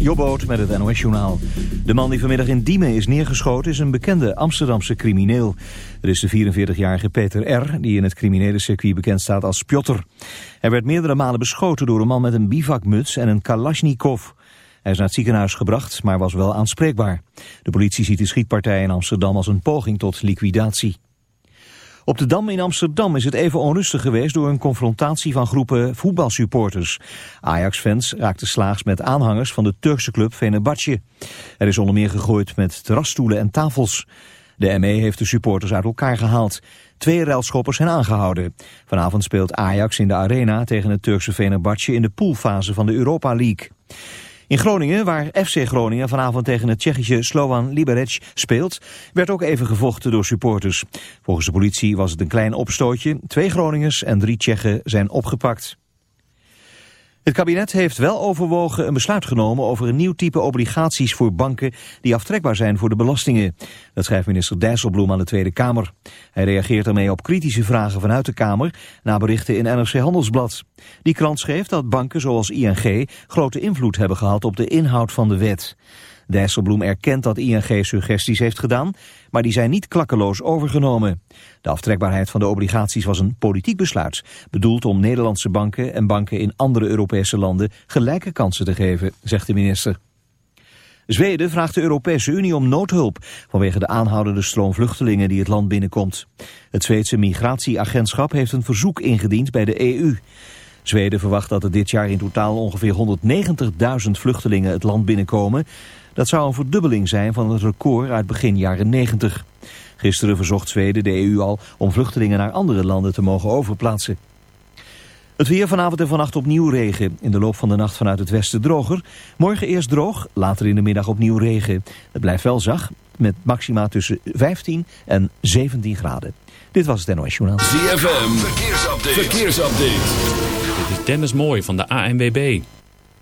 Jobboot met het NOS-journaal. De man die vanmiddag in Diemen is neergeschoten is een bekende Amsterdamse crimineel. Er is de 44-jarige Peter R., die in het criminele circuit bekend staat als Pjotter. Hij werd meerdere malen beschoten door een man met een bivakmuts en een kalasjnikov. Hij is naar het ziekenhuis gebracht, maar was wel aanspreekbaar. De politie ziet de schietpartij in Amsterdam als een poging tot liquidatie. Op de Dam in Amsterdam is het even onrustig geweest door een confrontatie van groepen voetbalsupporters. Ajax-fans raakten slaags met aanhangers van de Turkse club Fenerbahce. Er is onder meer gegooid met terrasstoelen en tafels. De ME heeft de supporters uit elkaar gehaald. Twee ruilschoppers zijn aangehouden. Vanavond speelt Ajax in de arena tegen het Turkse Fenerbahce in de poolfase van de Europa League. In Groningen, waar FC Groningen vanavond tegen het Tsjechische Slovan Liberec speelt, werd ook even gevochten door supporters. Volgens de politie was het een klein opstootje. Twee Groningers en drie Tsjechen zijn opgepakt. Het kabinet heeft wel overwogen een besluit genomen over een nieuw type obligaties voor banken die aftrekbaar zijn voor de belastingen. Dat schrijft minister Dijsselbloem aan de Tweede Kamer. Hij reageert ermee op kritische vragen vanuit de Kamer na berichten in NRC Handelsblad. Die krant schreef dat banken zoals ING grote invloed hebben gehad op de inhoud van de wet. Dijsselbloem erkent dat ING suggesties heeft gedaan, maar die zijn niet klakkeloos overgenomen. De aftrekbaarheid van de obligaties was een politiek besluit, bedoeld om Nederlandse banken en banken in andere Europese landen gelijke kansen te geven, zegt de minister. Zweden vraagt de Europese Unie om noodhulp vanwege de aanhoudende stroom vluchtelingen die het land binnenkomt. Het Zweedse migratieagentschap heeft een verzoek ingediend bij de EU. Zweden verwacht dat er dit jaar in totaal ongeveer 190.000 vluchtelingen het land binnenkomen. Dat zou een verdubbeling zijn van het record uit begin jaren 90. Gisteren verzocht Zweden de EU al om vluchtelingen naar andere landen te mogen overplaatsen. Het weer vanavond en vannacht opnieuw regen. In de loop van de nacht vanuit het westen droger. Morgen eerst droog, later in de middag opnieuw regen. Het blijft wel zacht, met maxima tussen 15 en 17 graden. Dit was het NOS Journaal. ZFM, verkeersupdate. verkeersupdate. Dit is Dennis Mooi van de ANWB.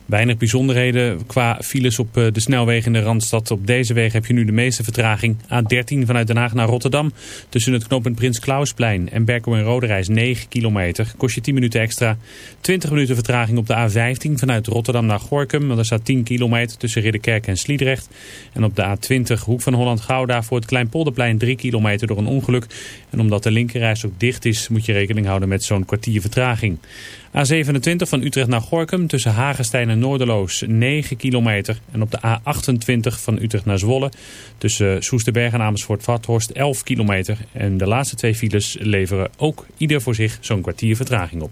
Weinig bijzonderheden qua files op eh, de snelwegen in de Randstad. Op deze weg heb je nu de meeste vertraging. A13 vanuit Den Haag naar Rotterdam. Tussen het knooppunt Prins Klausplein en Berkel en Roderijs 9 kilometer. Kost je 10 minuten extra. 20 minuten vertraging op de A15 vanuit Rotterdam naar Gorkum. Want er staat 10 kilometer tussen Ridderkerk en Sliedrecht. En op de A20 hoek van Holland-Gouda voor het Kleinpolderplein 3 kilometer door een ongeluk. En omdat de linkerreis ook dicht is moet je rekening houden met zo'n kwartier vertraging. A27 van Utrecht naar Gorkum tussen Hagenstein en Noorderloos 9 kilometer. En op de A28 van Utrecht naar Zwolle tussen Soesterberg en Amersfoort-Vathorst 11 kilometer. En de laatste twee files leveren ook ieder voor zich zo'n kwartier vertraging op.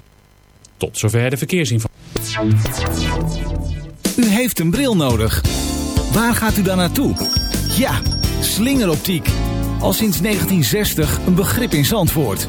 Tot zover de verkeersinformatie. U heeft een bril nodig. Waar gaat u dan naartoe? Ja, slingeroptiek. Al sinds 1960 een begrip in Zandvoort.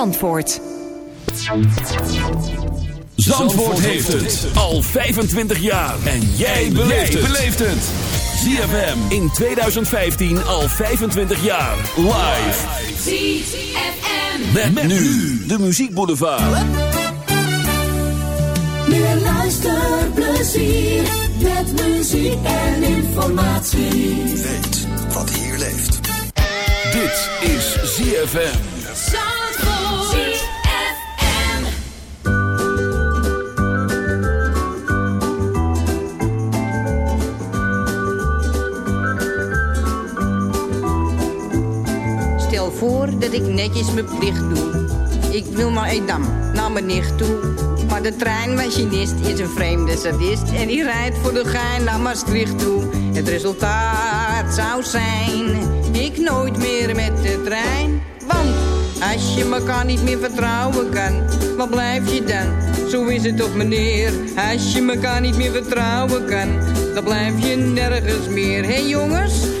Zandvoort heeft het al 25 jaar. En jij beleeft het. ZFM in 2015 al 25 jaar. Live. ZFM. Met, met nu de Muziek Boulevard. Meer luisterplezier. Met muziek en informatie. Weet wat hier leeft. Dit is. ZFM. Voordat ik netjes mijn plicht doe. Ik wil maar Edam, naar mijn nicht toe. Maar de treinmachinist is een vreemde sadist. En die rijdt voor de gein naar Maastricht toe. Het resultaat zou zijn, ik nooit meer met de trein. Want als je elkaar niet meer vertrouwen kan, wat blijf je dan? Zo is het toch meneer, als je elkaar niet meer vertrouwen kan, dan blijf je nergens meer. Hé hey jongens?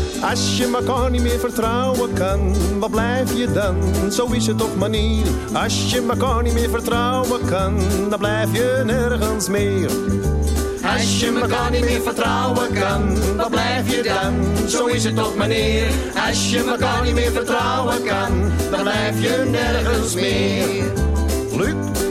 als je elkaar niet meer vertrouwen kan, wat blijf je dan? Zo is het toch manier. Als je elkaar niet meer vertrouwen kan, dan blijf je nergens meer. Als je elkaar niet meer vertrouwen kan, wat blijf je dan? Zo is het toch meneer. Als je elkaar niet meer vertrouwen kan, dan blijf je nergens meer. Luc?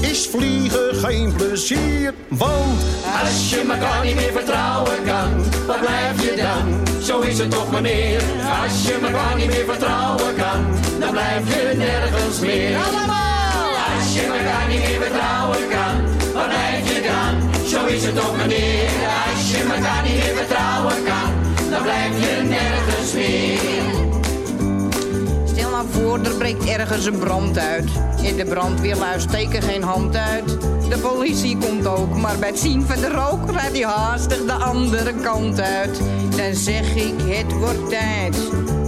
is vliegen geen plezier. Want als je elkaar niet meer vertrouwen kan, waar blijf je dan? Zo is het toch meneer. Als je elkaar niet meer vertrouwen kan, dan blijf je nergens meer. Allemaal! Als je elkaar niet meer vertrouwen kan, waar blijf je dan? Zo is het toch meneer. Als je elkaar niet meer vertrouwen kan, dan blijf je nergens meer Stel nou voor, er breekt ergens een brand uit. In de brandweerlui steken geen hand uit. De politie komt ook, maar bij het zien van de rook rijdt hij haastig de andere kant uit. Dan zeg ik, het wordt tijd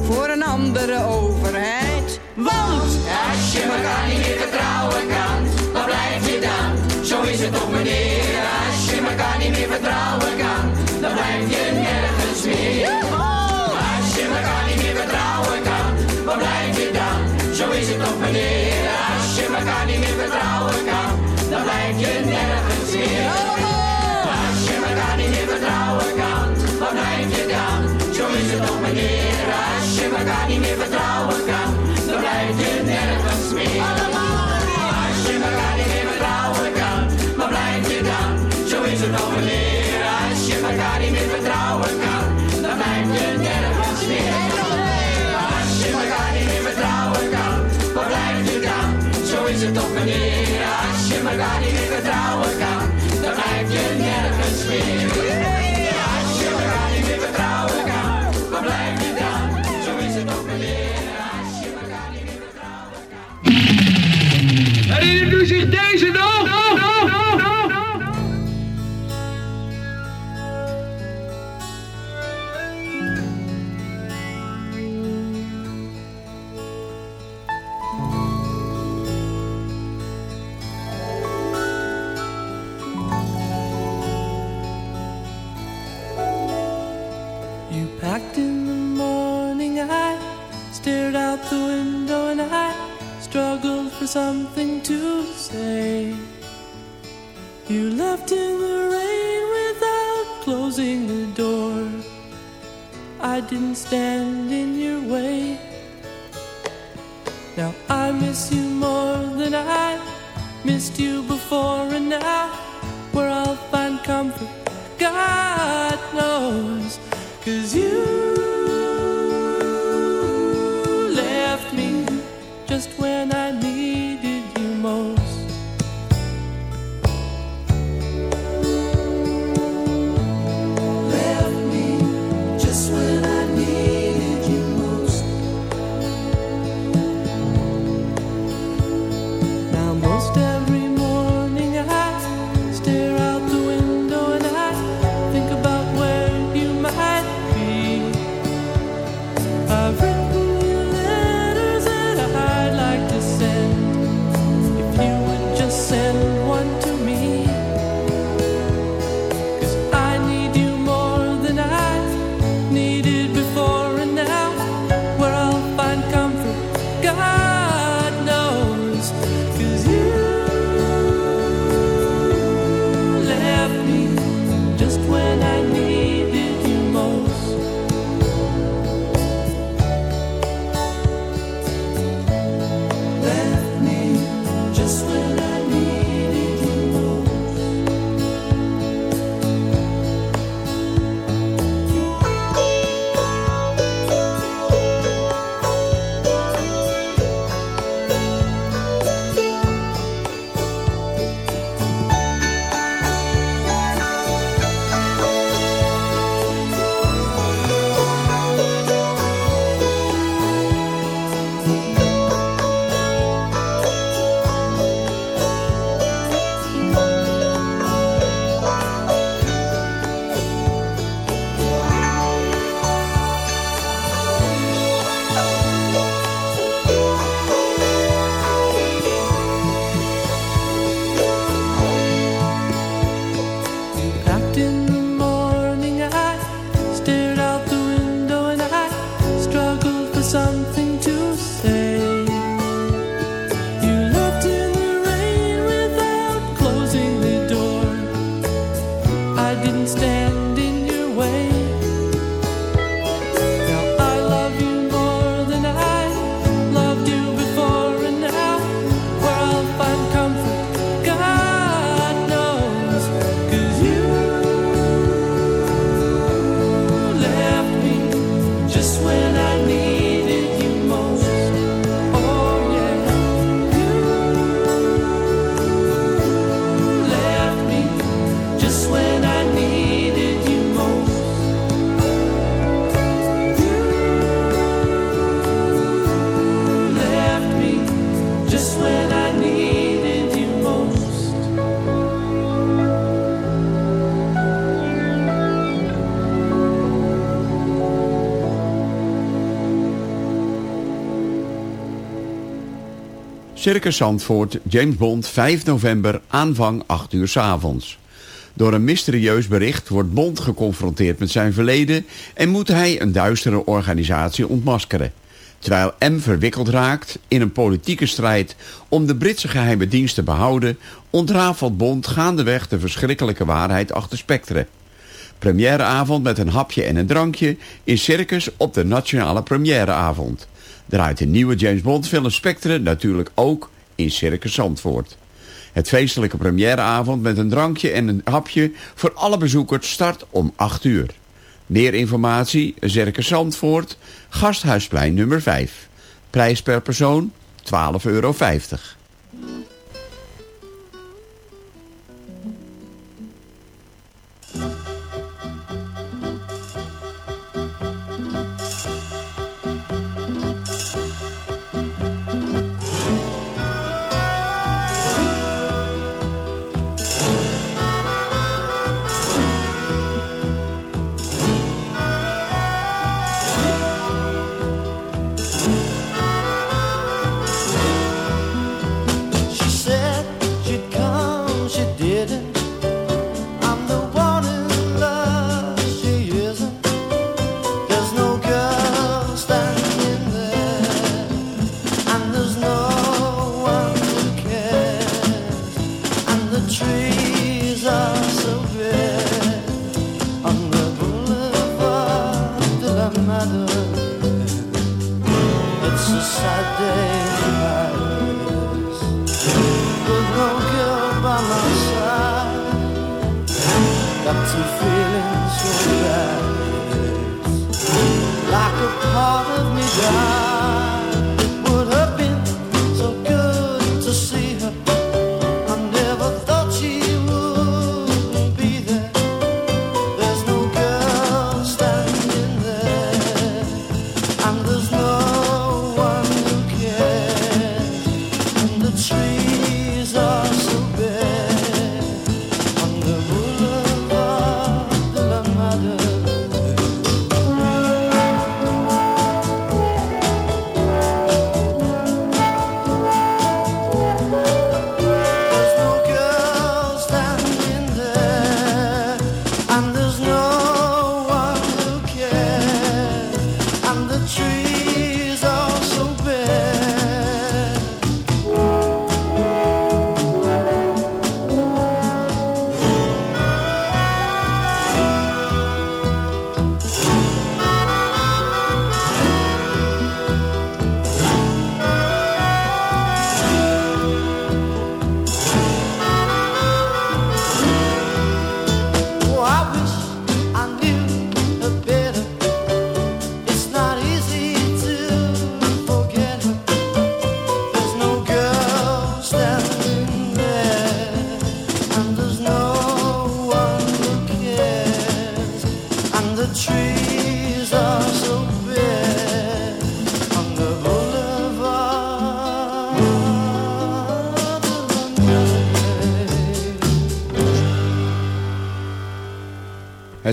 voor een andere overheid. Want als je elkaar niet meer vertrouwen kan, waar blijf je dan? Zo is het toch meneer, als je elkaar niet meer vertrouwen kan, dan blijf je nergens meer. Als je elkaar niet meer vertrouwen kan, waar blijf als je elkaar niet meer vertrouwen kan, dan blijf je meneer, als je elkaar niet meer vertrouwen kan, dan blijf je nergens meer. Als je elkaar niet meer vertrouwen kan, waar blijf je dan? Zo is het toch meneer, als je elkaar niet meer vertrouwen kan. Herinnert u zich deze nog? In the morning, I stared out the window and I struggled for something to say. You left in the rain without closing the door. I didn't stand in your way. Now I miss you more than I missed you before, and now where I'll find comfort, God knows. Cause you left me just when Circus Zandvoort, James Bond, 5 november, aanvang 8 uur 's avonds. Door een mysterieus bericht wordt Bond geconfronteerd met zijn verleden... en moet hij een duistere organisatie ontmaskeren. Terwijl M verwikkeld raakt in een politieke strijd om de Britse geheime dienst te behouden... ontrafelt Bond gaandeweg de verschrikkelijke waarheid achter Spectre. Premièreavond met een hapje en een drankje in Circus op de nationale premièreavond. Draait de nieuwe James Bond film Spectre natuurlijk ook in Circus Zandvoort. Het feestelijke premièreavond met een drankje en een hapje voor alle bezoekers start om 8 uur. Meer informatie, Circus Zandvoort, Gasthuisplein nummer 5. Prijs per persoon 12,50 euro.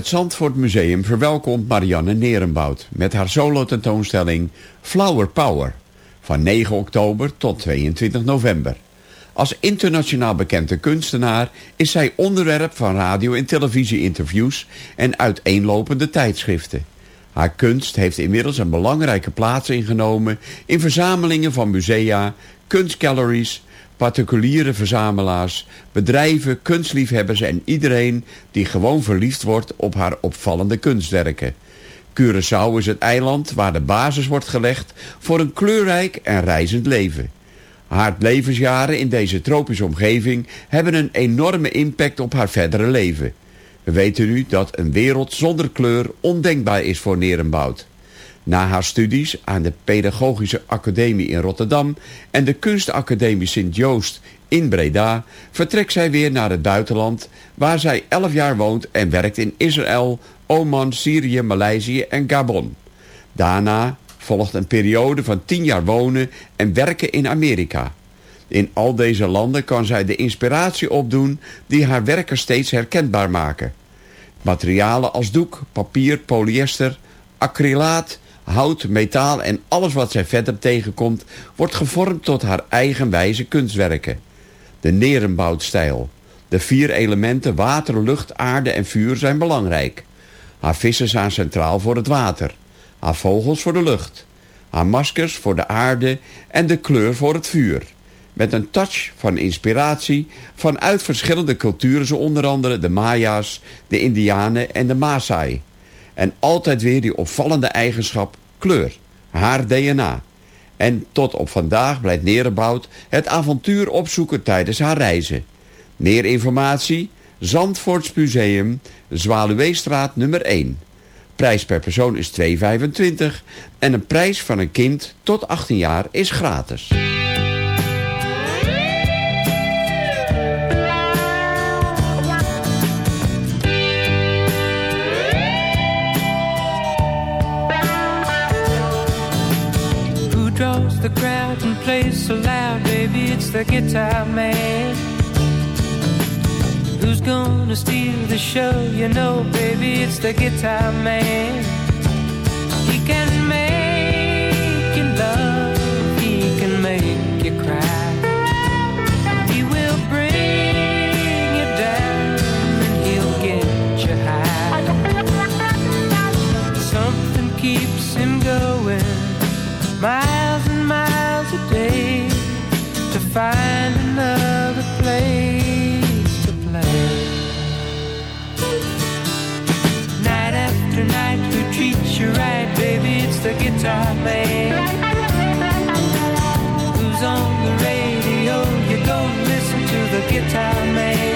Het Zandvoort Museum verwelkomt Marianne Nerenbout met haar solo-tentoonstelling Flower Power van 9 oktober tot 22 november. Als internationaal bekende kunstenaar is zij onderwerp van radio- en televisie-interviews en uiteenlopende tijdschriften. Haar kunst heeft inmiddels een belangrijke plaats ingenomen in verzamelingen van musea, kunstgalleries, particuliere verzamelaars, bedrijven, kunstliefhebbers en iedereen die gewoon verliefd wordt op haar opvallende kunstwerken. Curaçao is het eiland waar de basis wordt gelegd voor een kleurrijk en reizend leven. Haar levensjaren in deze tropische omgeving hebben een enorme impact op haar verdere leven. We weten nu dat een wereld zonder kleur ondenkbaar is voor Nerenbout. Na haar studies aan de Pedagogische Academie in Rotterdam en de Kunstacademie Sint-Joost in Breda vertrekt zij weer naar het buitenland waar zij 11 jaar woont en werkt in Israël, Oman, Syrië, Maleisië en Gabon. Daarna volgt een periode van 10 jaar wonen en werken in Amerika. In al deze landen kan zij de inspiratie opdoen die haar werken steeds herkenbaar maken. Materialen als doek, papier, polyester, acrylaat, Hout, metaal en alles wat zij verder tegenkomt... wordt gevormd tot haar eigenwijze kunstwerken. De Nerenboutstijl. De vier elementen water, lucht, aarde en vuur zijn belangrijk. Haar vissen staan centraal voor het water. Haar vogels voor de lucht. Haar maskers voor de aarde en de kleur voor het vuur. Met een touch van inspiratie vanuit verschillende culturen... zo onder andere de Maya's, de Indianen en de Maasai. En altijd weer die opvallende eigenschap kleur, haar DNA. En tot op vandaag blijft Nerenbout het avontuur opzoeken tijdens haar reizen. Meer informatie? Zandvoorts Museum, Zwaluweestraat nummer 1. Prijs per persoon is 2,25 en een prijs van een kind tot 18 jaar is gratis. The crowd and plays so loud, baby? It's the guitar man. Who's gonna steal the show? You know, baby, it's the guitar man. He can make treats you right, baby? It's the guitar man. Who's on the radio? You go listen to the guitar man.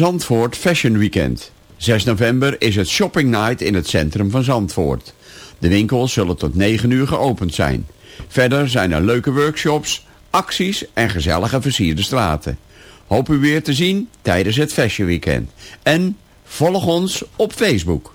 Zandvoort Fashion Weekend. 6 november is het Shopping Night in het centrum van Zandvoort. De winkels zullen tot 9 uur geopend zijn. Verder zijn er leuke workshops, acties en gezellige versierde straten. Hoop u weer te zien tijdens het Fashion Weekend. En volg ons op Facebook.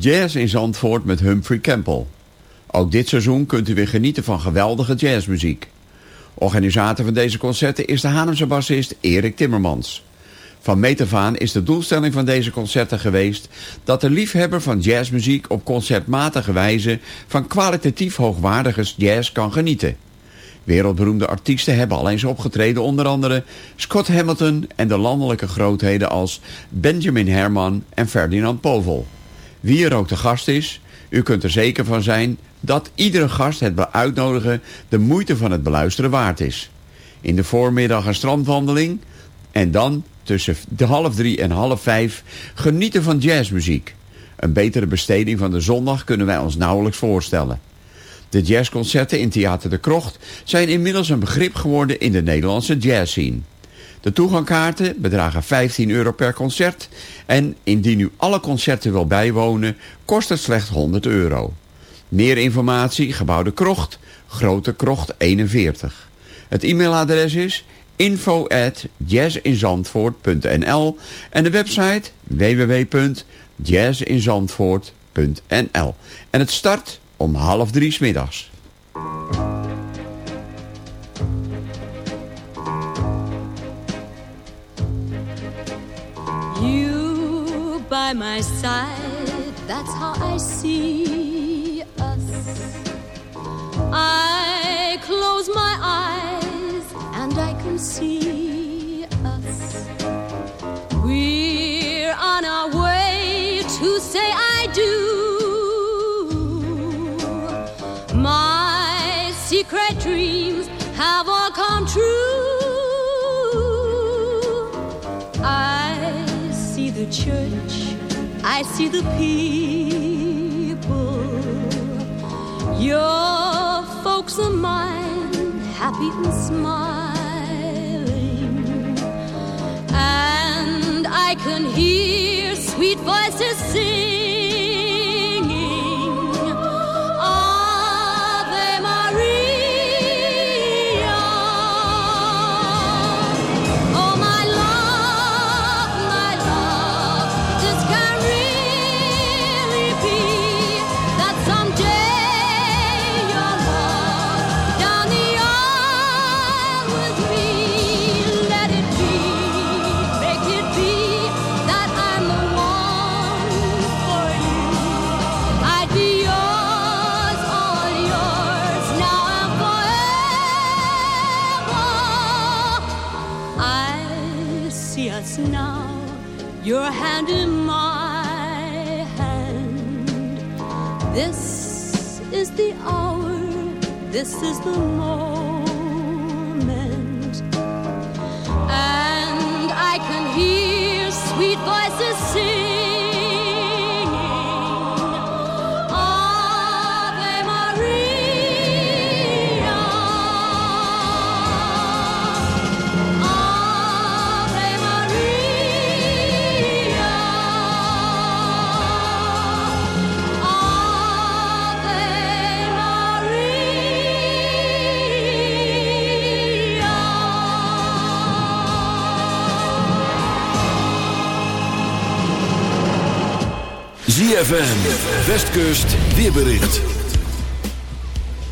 Jazz in Zandvoort met Humphrey Campbell. Ook dit seizoen kunt u weer genieten van geweldige jazzmuziek. Organisator van deze concerten is de Hanemse bassist Erik Timmermans. Van meet af aan is de doelstelling van deze concerten geweest... dat de liefhebber van jazzmuziek op concertmatige wijze... van kwalitatief hoogwaardige jazz kan genieten. Wereldberoemde artiesten hebben al eens opgetreden... onder andere Scott Hamilton en de landelijke grootheden als Benjamin Herman en Ferdinand Povel. Wie er ook de gast is, u kunt er zeker van zijn dat iedere gast het uitnodigen de moeite van het beluisteren waard is. In de voormiddag een strandwandeling en dan tussen half drie en half vijf genieten van jazzmuziek. Een betere besteding van de zondag kunnen wij ons nauwelijks voorstellen. De jazzconcerten in Theater de Krocht zijn inmiddels een begrip geworden in de Nederlandse jazzscene. De toegangkaarten bedragen 15 euro per concert en indien u alle concerten wil bijwonen kost het slechts 100 euro. Meer informatie, Gebouw de Krocht, Grote Krocht 41. Het e-mailadres is info at en de website www.jazzinzandvoort.nl En het start om half drie 's middags. By my side, that's how I see us. I close my eyes and I can see us. We're on our way to say I do. My secret dreams have all come true. I see the church, I see the people. Your folks are mine, happy and smiling. And I can hear sweet voices singing. This is the moment. ZFM, Westkust, weerbericht.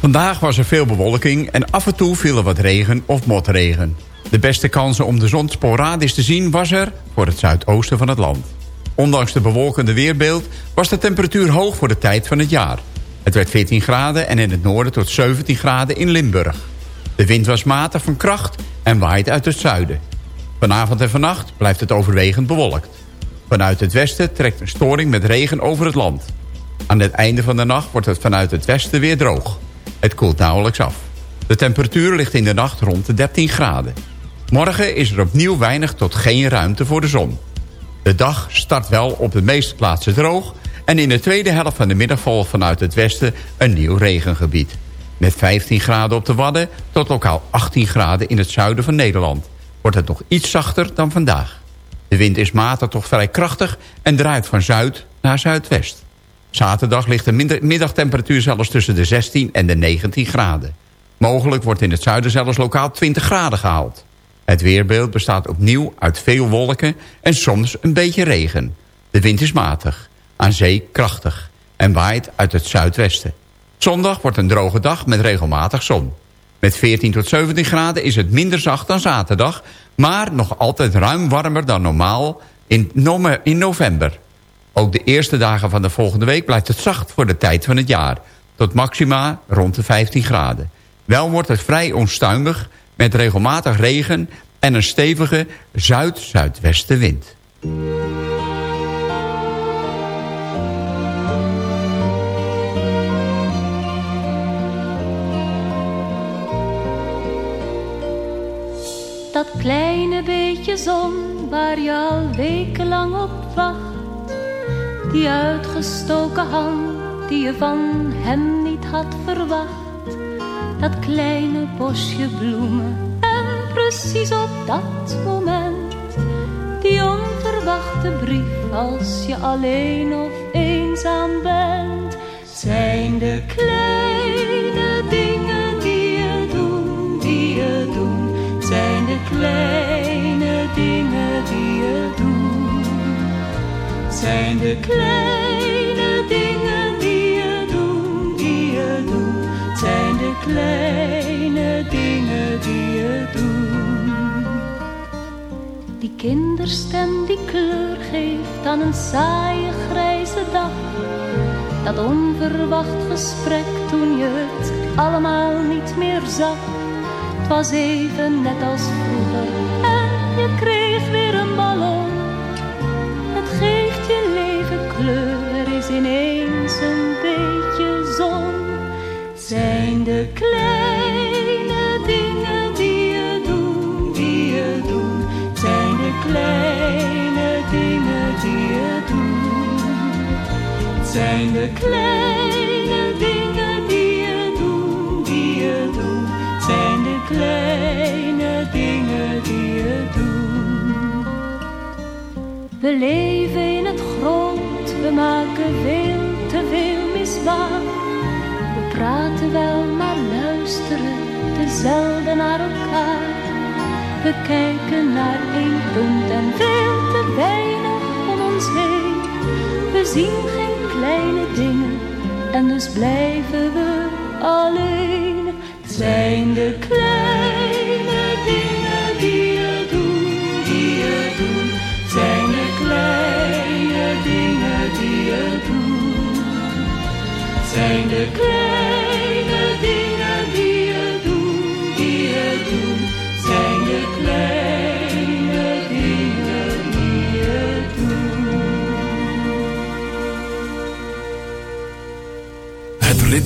Vandaag was er veel bewolking en af en toe viel er wat regen of motregen. De beste kansen om de zon sporadisch te zien was er voor het zuidoosten van het land. Ondanks de bewolkende weerbeeld was de temperatuur hoog voor de tijd van het jaar. Het werd 14 graden en in het noorden tot 17 graden in Limburg. De wind was matig van kracht en waait uit het zuiden. Vanavond en vannacht blijft het overwegend bewolkt. Vanuit het westen trekt een storing met regen over het land. Aan het einde van de nacht wordt het vanuit het westen weer droog. Het koelt nauwelijks af. De temperatuur ligt in de nacht rond de 13 graden. Morgen is er opnieuw weinig tot geen ruimte voor de zon. De dag start wel op de meeste plaatsen droog... en in de tweede helft van de middag volgt vanuit het westen een nieuw regengebied. Met 15 graden op de Wadden tot lokaal 18 graden in het zuiden van Nederland... wordt het nog iets zachter dan vandaag. De wind is matig toch vrij krachtig en draait van zuid naar zuidwest. Zaterdag ligt de middagtemperatuur zelfs tussen de 16 en de 19 graden. Mogelijk wordt in het zuiden zelfs lokaal 20 graden gehaald. Het weerbeeld bestaat opnieuw uit veel wolken en soms een beetje regen. De wind is matig, aan zee krachtig en waait uit het zuidwesten. Zondag wordt een droge dag met regelmatig zon. Met 14 tot 17 graden is het minder zacht dan zaterdag... maar nog altijd ruim warmer dan normaal in, november. Ook de eerste dagen van de volgende week blijft het zacht voor de tijd van het jaar. Tot maxima rond de 15 graden. Wel wordt het vrij onstuimig met regelmatig regen en een stevige zuid-zuidwestenwind. Dat kleine beetje zon waar je al wekenlang op wacht. Die uitgestoken hand die je van hem niet had verwacht. Dat kleine bosje bloemen en precies op dat moment. Die onverwachte brief als je alleen of eenzaam bent. Zijn de kleine kleine dingen die je doet. Zijn de kleine dingen die je doet, die je doet. Zijn de kleine dingen die je doet. Die kinderstem die kleur geeft aan een saaie grijze dag. Dat onverwacht gesprek toen je het allemaal niet meer zag. Het was even net als vroeger en je kreeg weer een ballon. Het geeft je leven kleur, is ineens een beetje zon. Zijn de kleine dingen die je doet, die je doet. Zijn de kleine dingen die je doet. Zijn de kleine kleine dingen die je doet. We leven in het groot, we maken veel te veel misbaar. We praten wel, maar luisteren te zelden naar elkaar. We kijken naar één punt en veel te weinig om ons heen. We zien geen kleine dingen en dus blijven we alleen. Zijn de kleine dingen die je doet, die je doet. Zijn de kleine dingen die je doet. Zijn de kleine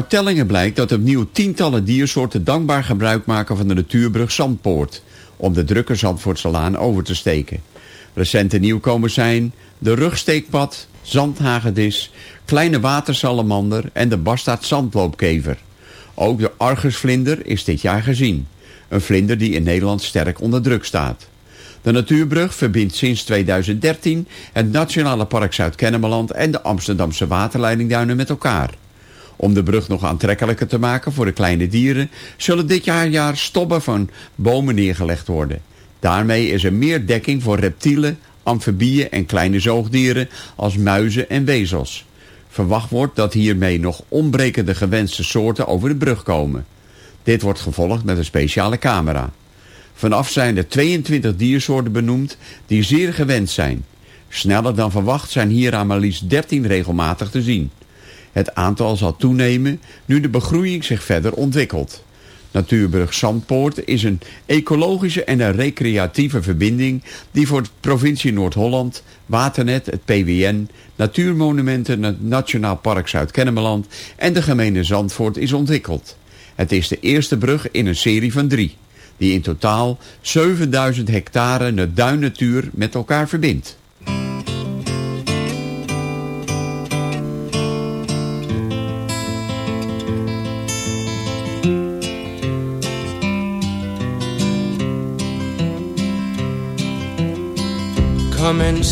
Uit tellingen blijkt dat opnieuw tientallen diersoorten dankbaar gebruik maken van de natuurbrug Zandpoort... om de drukke Zandvoortselaan over te steken. Recente nieuwkomers zijn de rugsteekpad, zandhagedis, kleine watersalamander en de bastaard zandloopkever. Ook de argusvlinder is dit jaar gezien. Een vlinder die in Nederland sterk onder druk staat. De natuurbrug verbindt sinds 2013 het Nationale Park Zuid-Kennemerland en de Amsterdamse waterleidingduinen met elkaar. Om de brug nog aantrekkelijker te maken voor de kleine dieren... zullen dit jaar, jaar stobben van bomen neergelegd worden. Daarmee is er meer dekking voor reptielen, amfibieën en kleine zoogdieren... als muizen en wezels. Verwacht wordt dat hiermee nog ontbrekende gewenste soorten over de brug komen. Dit wordt gevolgd met een speciale camera. Vanaf zijn er 22 diersoorten benoemd die zeer gewend zijn. Sneller dan verwacht zijn hieraan maar liefst 13 regelmatig te zien. Het aantal zal toenemen nu de begroeiing zich verder ontwikkelt. Natuurbrug Zandpoort is een ecologische en een recreatieve verbinding... die voor de provincie Noord-Holland, Waternet, het PWN... Natuurmonumenten, het Nationaal Park Zuid-Kennemerland... en de gemeente Zandvoort is ontwikkeld. Het is de eerste brug in een serie van drie... die in totaal 7000 hectare duinnatuur met elkaar verbindt.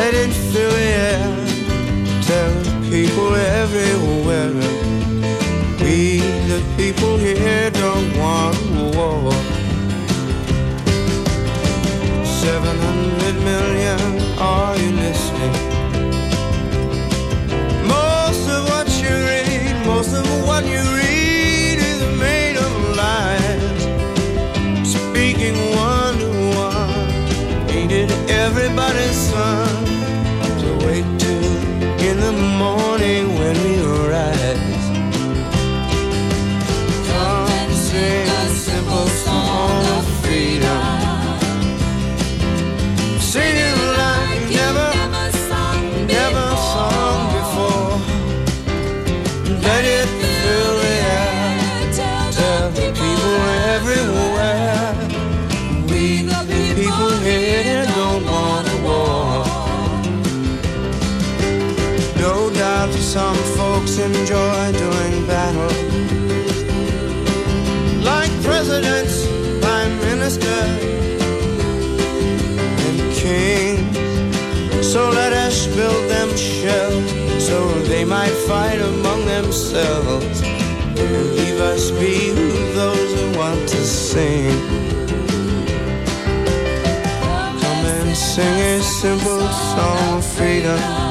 Let it fill the air. Tell people everywhere. We, the people here, don't want war. Seven hundred million, are you listening? Most of what you read, most of what you read So let us build them shells so they might fight among themselves. And leave us be those who want to sing. Come and sing a simple song of freedom.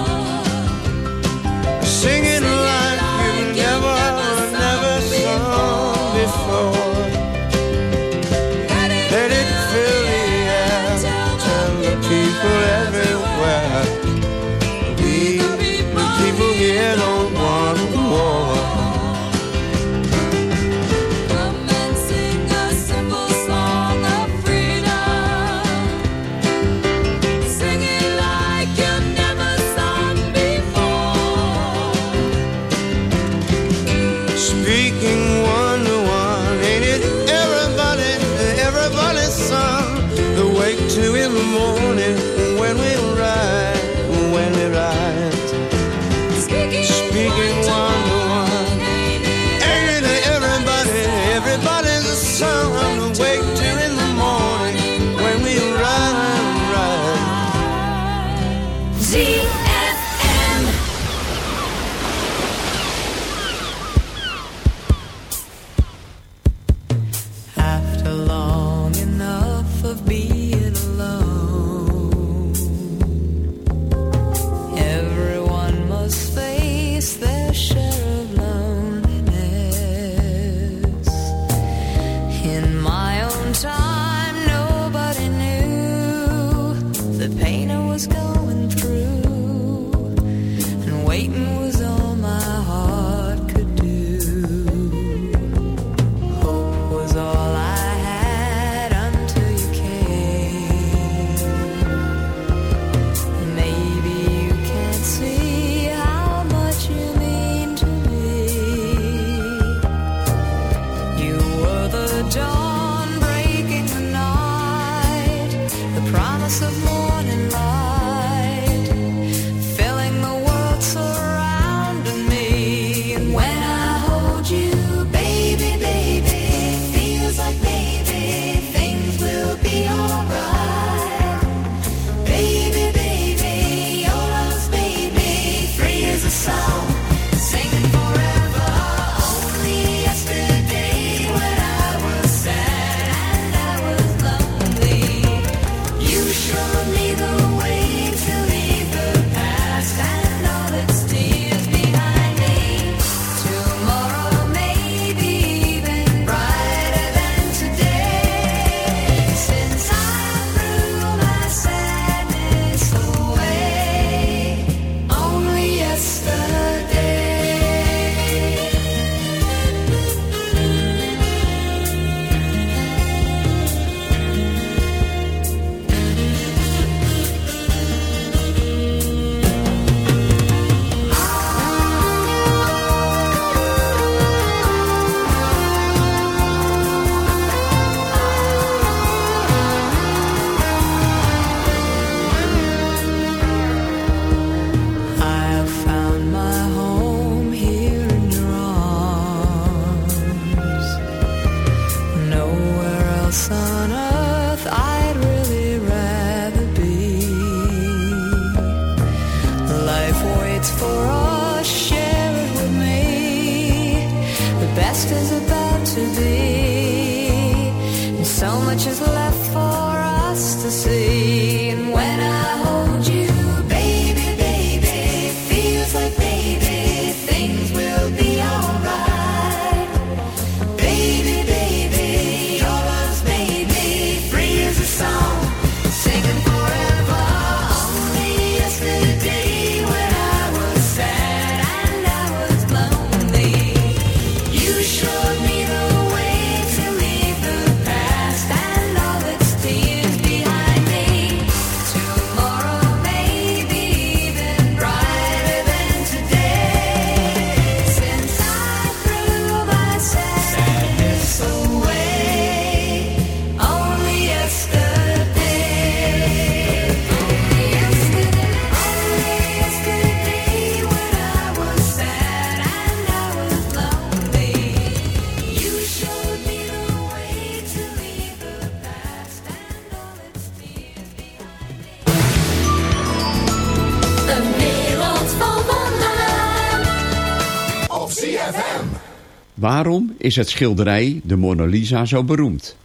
Waarom is het schilderij de Mona Lisa zo beroemd?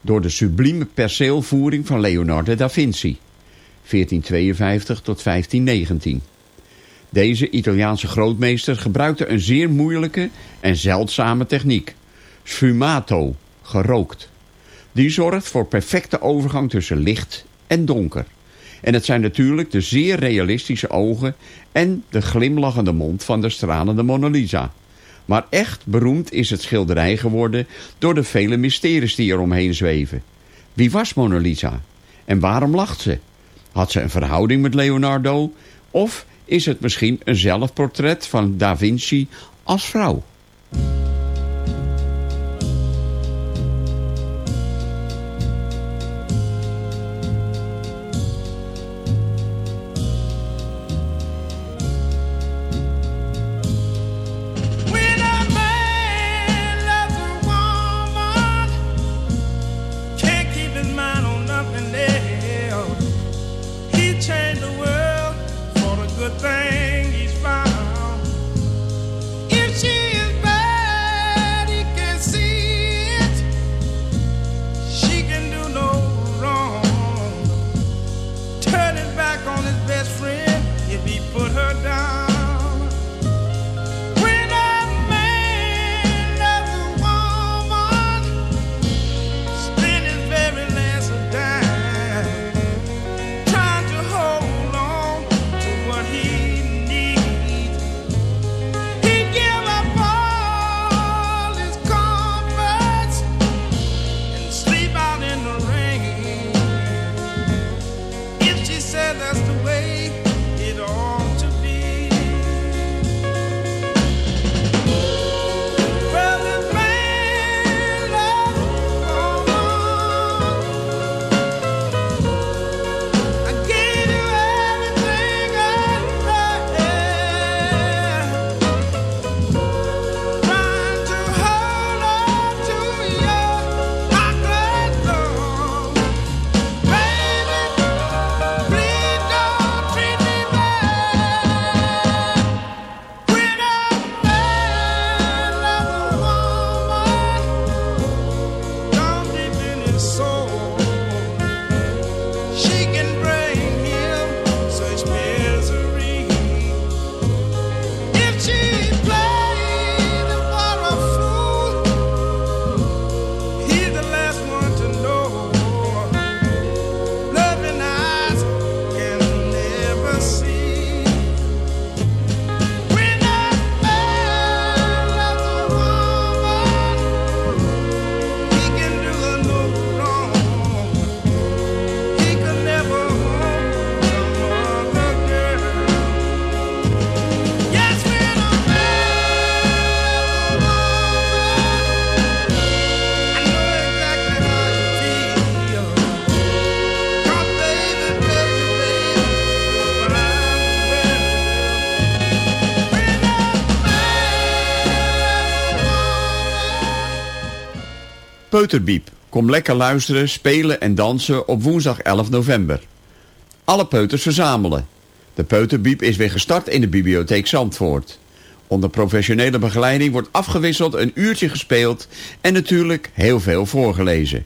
Door de sublieme perceelvoering van Leonardo da Vinci, 1452 tot 1519. Deze Italiaanse grootmeester gebruikte een zeer moeilijke en zeldzame techniek, sfumato, gerookt. Die zorgt voor perfecte overgang tussen licht en donker. En het zijn natuurlijk de zeer realistische ogen en de glimlachende mond van de stralende Mona Lisa. Maar echt beroemd is het schilderij geworden door de vele mysteries die eromheen zweven. Wie was Mona Lisa? En waarom lacht ze? Had ze een verhouding met Leonardo? Of is het misschien een zelfportret van Da Vinci als vrouw? Peuterbiep. Kom lekker luisteren, spelen en dansen op woensdag 11 november. Alle peuters verzamelen. De Peuterbiep is weer gestart in de bibliotheek Zandvoort. Onder professionele begeleiding wordt afgewisseld een uurtje gespeeld en natuurlijk heel veel voorgelezen.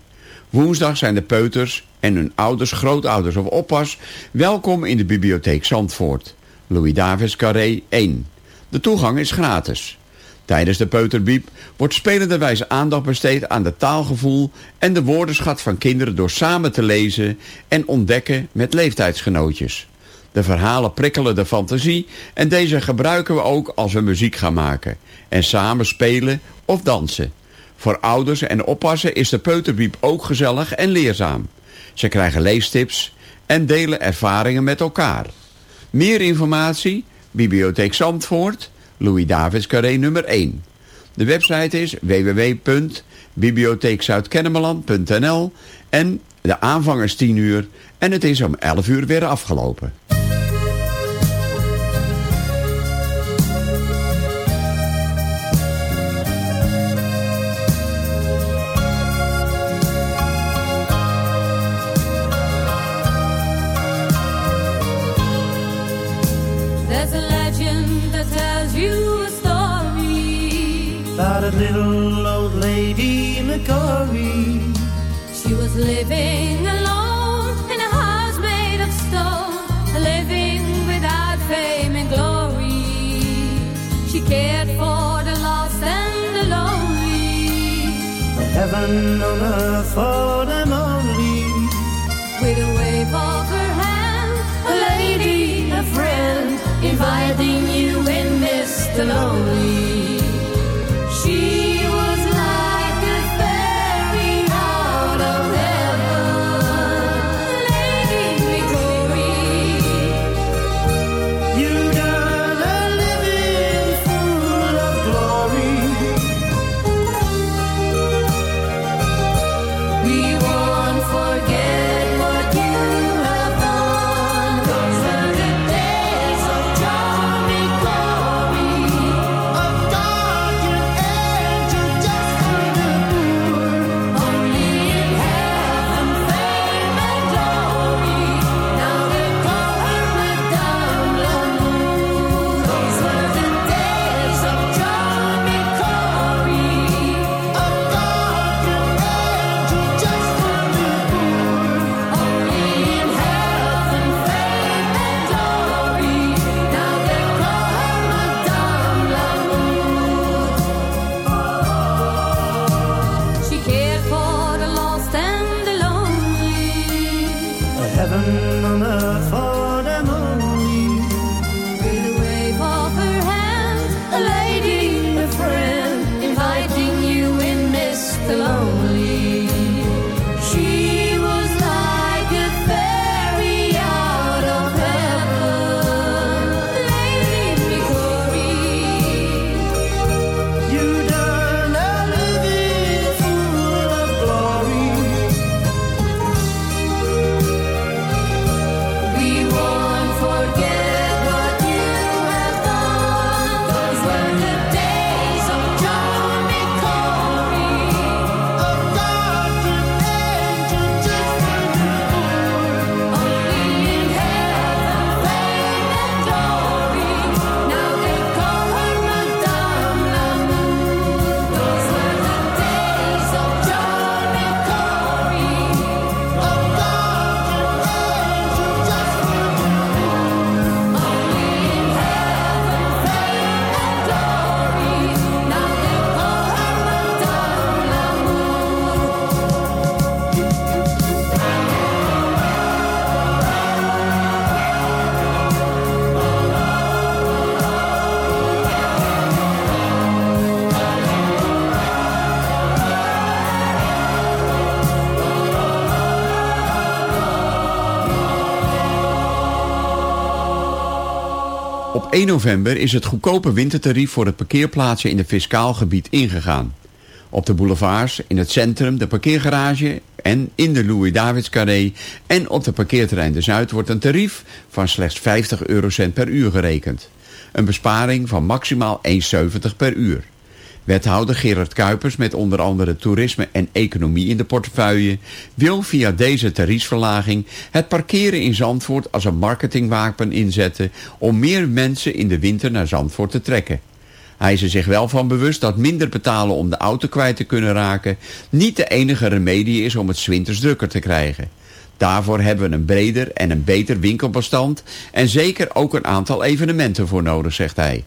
Woensdag zijn de peuters en hun ouders, grootouders of oppas welkom in de bibliotheek Zandvoort. Louis Davids Carré 1. De toegang is gratis. Tijdens de peuterbiep wordt spelenderwijze aandacht besteed aan de taalgevoel en de woordenschat van kinderen door samen te lezen en ontdekken met leeftijdsgenootjes. De verhalen prikkelen de fantasie en deze gebruiken we ook als we muziek gaan maken. En samen spelen of dansen. Voor ouders en oppassen is de peuterbiep ook gezellig en leerzaam. Ze krijgen leestips en delen ervaringen met elkaar. Meer informatie? Bibliotheek Zandvoort, Louis Davids Carré nummer 1. De website is www.bibliotheekzuidkennemerland.nl en de aanvang is 10 uur en het is om 11 uur weer afgelopen. About a little old lady Macquarie. She was living alone in a house made of stone, living without fame and glory. She cared for the lost and the lonely. Heaven on earth for them only. 1 november is het goedkope wintertarief voor het parkeerplaatsen in het fiscaal gebied ingegaan. Op de boulevards, in het centrum, de parkeergarage en in de Louis-Davids Carré en op de parkeerterrein de Zuid wordt een tarief van slechts 50 eurocent per uur gerekend. Een besparing van maximaal 1,70 per uur. Wethouder Gerard Kuipers met onder andere toerisme en economie in de portefeuille... wil via deze tariefsverlaging het parkeren in Zandvoort als een marketingwapen inzetten... om meer mensen in de winter naar Zandvoort te trekken. Hij is er zich wel van bewust dat minder betalen om de auto kwijt te kunnen raken... niet de enige remedie is om het 's winters drukker te krijgen. Daarvoor hebben we een breder en een beter winkelbestand... en zeker ook een aantal evenementen voor nodig, zegt hij.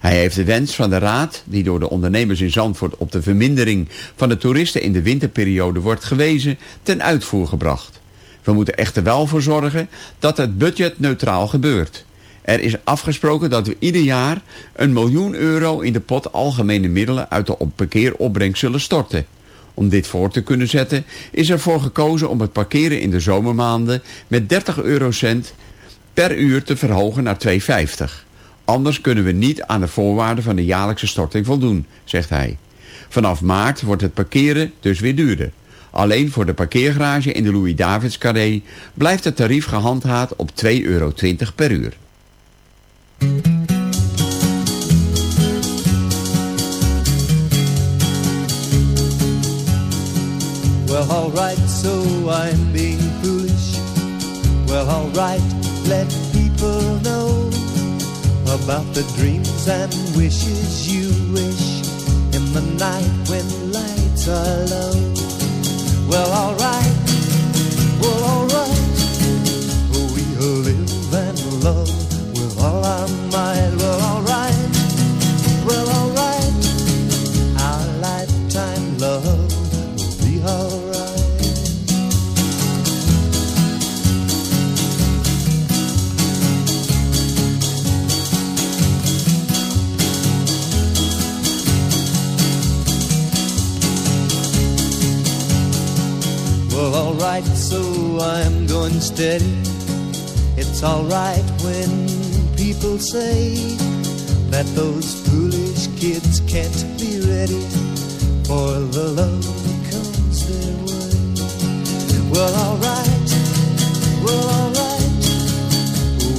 Hij heeft de wens van de Raad, die door de ondernemers in Zandvoort... op de vermindering van de toeristen in de winterperiode wordt gewezen... ten uitvoer gebracht. We moeten echter wel voor zorgen dat het budget neutraal gebeurt... Er is afgesproken dat we ieder jaar een miljoen euro in de pot algemene middelen uit de op- parkeeropbrengst zullen storten. Om dit voor te kunnen zetten is ervoor gekozen om het parkeren in de zomermaanden met 30 eurocent per uur te verhogen naar 2,50. Anders kunnen we niet aan de voorwaarden van de jaarlijkse storting voldoen, zegt hij. Vanaf maart wordt het parkeren dus weer duurder. Alleen voor de parkeergarage in de Louis-Davids Carré blijft het tarief gehandhaafd op 2,20 euro per uur. Well, alright, so I'm being foolish. Well, alright, let people know about the dreams and wishes you wish in the night when lights are low. Well, alright, well, alright, we'll live and love with all our might. Well, alright, Well, alright, so I'm going steady. It's alright when people say that those foolish kids can't be ready for the love that comes their way. Well, alright, well, alright,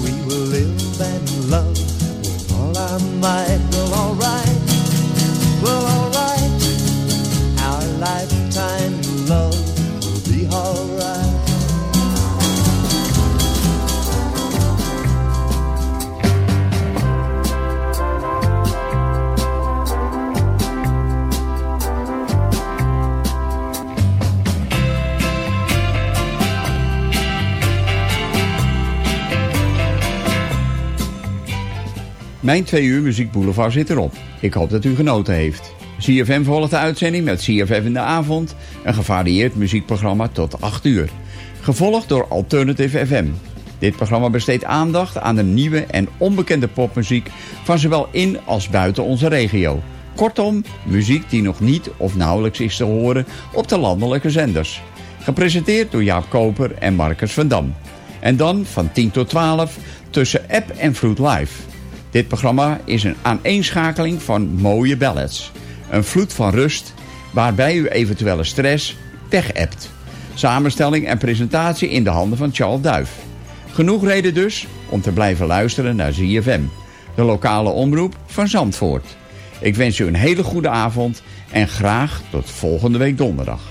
we will live and love with all our might. Mijn twee uur Muziek Boulevard zit erop. Ik hoop dat u genoten heeft. CFM volgt de uitzending met CFM in de avond. Een gevarieerd muziekprogramma tot 8 uur. Gevolgd door Alternative FM. Dit programma besteedt aandacht aan de nieuwe en onbekende popmuziek... van zowel in als buiten onze regio. Kortom, muziek die nog niet of nauwelijks is te horen op de landelijke zenders. Gepresenteerd door Jaap Koper en Marcus van Dam. En dan van 10 tot 12 tussen App en Vloed Live. Dit programma is een aaneenschakeling van mooie ballads. Een vloed van rust waarbij u eventuele stress weg-appt. Samenstelling en presentatie in de handen van Charles Duif. Genoeg reden dus om te blijven luisteren naar ZFM. De lokale omroep van Zandvoort. Ik wens u een hele goede avond en graag tot volgende week donderdag.